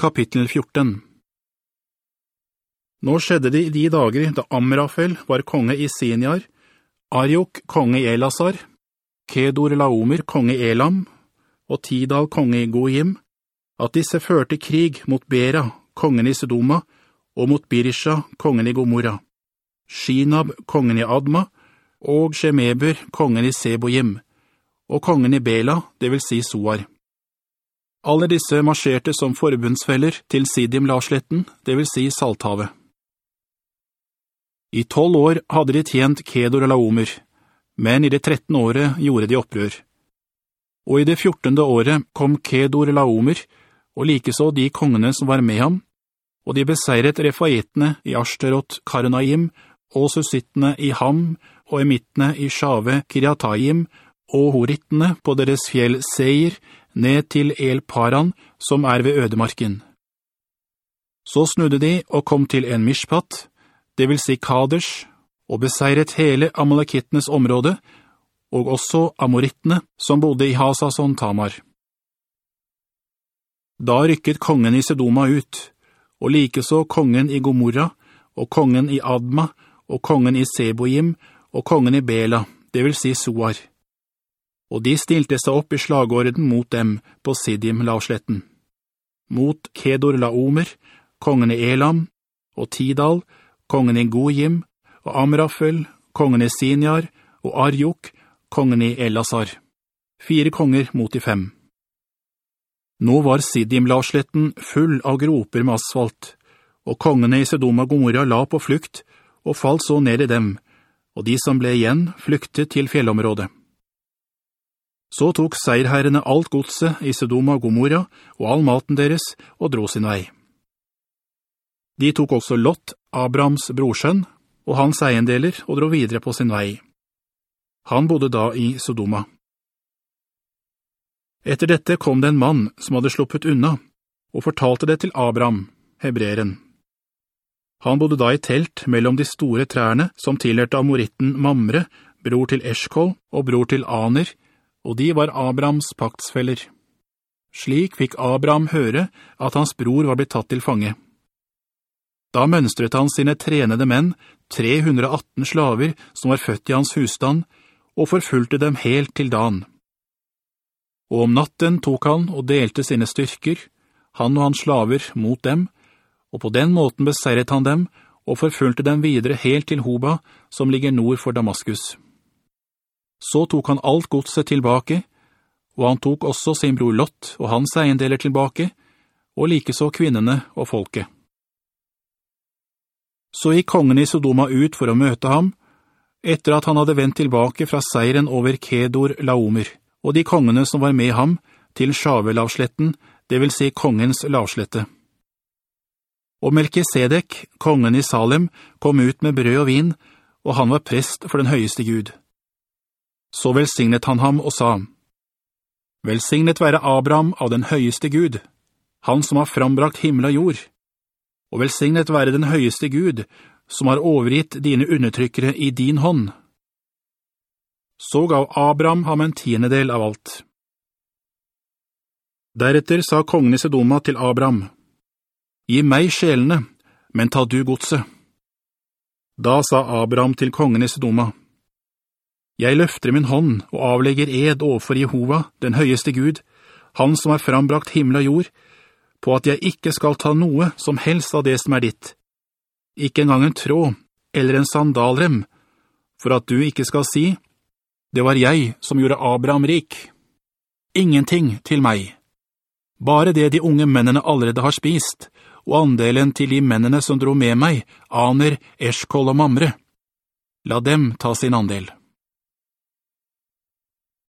Kapittel 14 Nå skjedde det i de dager da Amrafel var konge i Sinjar, Arjok konge i Elasar, Kedor Laomer konge i Elam, og Tidal konge i Goim, at disse førte krig mot Bera, kongen i Sedoma, og mot Birisha, kongen i Gomorra, Shinab, kongen i Adma, og Shemeber, kongen i Seboim, og kongen i Bela, det vil si Soar. Alle disse marsjerte som forbundsfeller til Sidim-Larsletten, det vil si Salthavet. I tolv år hadde de tjent Kedor og Laomer, men i det trettende året gjorde de opprør. Og i det fjortende året kom Kedor og Laomer, og likeså de kongene som var med ham, og de beseiret refaitene i Ashterot Karnaim, og susittene i Ham, og emittene i Shave Kiriatayim, og horittene på deres fjell Seir, ned til El Paran, som er ved ødemarken. Så snudde de og kom til en mishpat, det vil si Kadesh, og beseiret hele Amalekittenes område, og også Amorittene, som bodde i Hasason Tamar. Da rykket kongen i Sedoma ut, og likeså kongen i Gomorra, og kongen i Adma, og kongen i Seboim, og kongen i Bela, det vil si Soar og de stilte seg opp i slagården mot dem på Sidim-lavsletten. Mot Kedor Laomer, kongene Elam, og Tidal, kongen i Gojim, og Amrafel, kongen i Sinjar, og Arjok, kongen i Elasar. Fire konger mot de fem. Nå var Sidim-lavsletten full av groper med asfalt, og kongene i Sedoma Gomorra la på flukt, og falt så ned i dem, og de som ble igjen flyktet til fjellområdet. Så tok seierherrene alt godset i Sodoma og Gomorra og all maten deres og dro sin vei. De tok også Lott, Abrahams brorsønn, og hans eiendeler og dro videre på sin vei. Han bodde da i Sodoma. Etter dette kom det en mann som hadde sluppet unna, og fortalte det til Abraham, hebreeren. Han bodde da i telt mellom de store trærne som tilhørte amoritten Mamre, bror til Eshkol og bror til Aner, og de var Abrahams paktsfeller. Slik fikk Abraham høre at hans bror var blitt tatt til fange. Da mønstret han sine trenede menn, 318 slaver som var født i hans husstand, og forfulgte dem helt til dagen. Og om natten tok han og delte sine styrker, han og hans slaver, mot dem, og på den måten beseiret han dem og forfulgte dem videre helt til Hoba, som ligger nord for Damaskus. Så tok han alt godset tilbake, og han tok også sin bror Lott og hans eiendeler tilbake, og likeså kvinnene og folket. Så gikk kongen i Sodoma ut for å møte ham, etter at han hadde vendt tilbake fra seiren over Kedor Laomer, og de kongene som var med ham, til Sjavelavsletten, det vil si kongens lavslette. Og Melkisedek, kongen i Salem, kom ut med brød og vin, og han var prest for den høyeste Gud. Så velsignet han ham og sa, «Velsignet være Abraham av den høyeste Gud, han som har frambrakt himmel og jord, og velsignet være den høyeste Gud, som har overgitt dine undertrykkere i din hånd.» Så gav Abraham ham en tiendedel av alt. Deretter sa kongen i Sedoma til Abraham, «Gi meg sjelene, men ta du godset.» Da sa Abraham til kongen i Sedoma, jeg løfter min hånd og avlegger ed overfor Jehova, den høyeste Gud, han som har frambrakt himmel og jord, på at jeg ikke skal ta noe som helst av det som er ditt. Ikke engang en tråd eller en sandalrem, for at du ikke skal si, det var jeg som gjorde Abraham rik. Ingenting til meg. Bare det de unge mennene allerede har spist, og andelen til de mennene som dro med meg, Aner, Eshkol og Mamre. La dem ta sin andel.